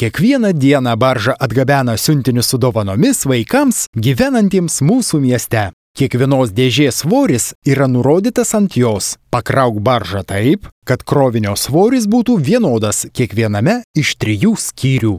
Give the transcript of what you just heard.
Kiekvieną dieną barža atgabena siuntinius su dovanomis vaikams gyvenantiems mūsų mieste. Kiekvienos dėžės svoris yra nurodytas ant jos. Pakrauk baržą taip, kad krovinio svoris būtų vienodas kiekviename iš trijų skyrių.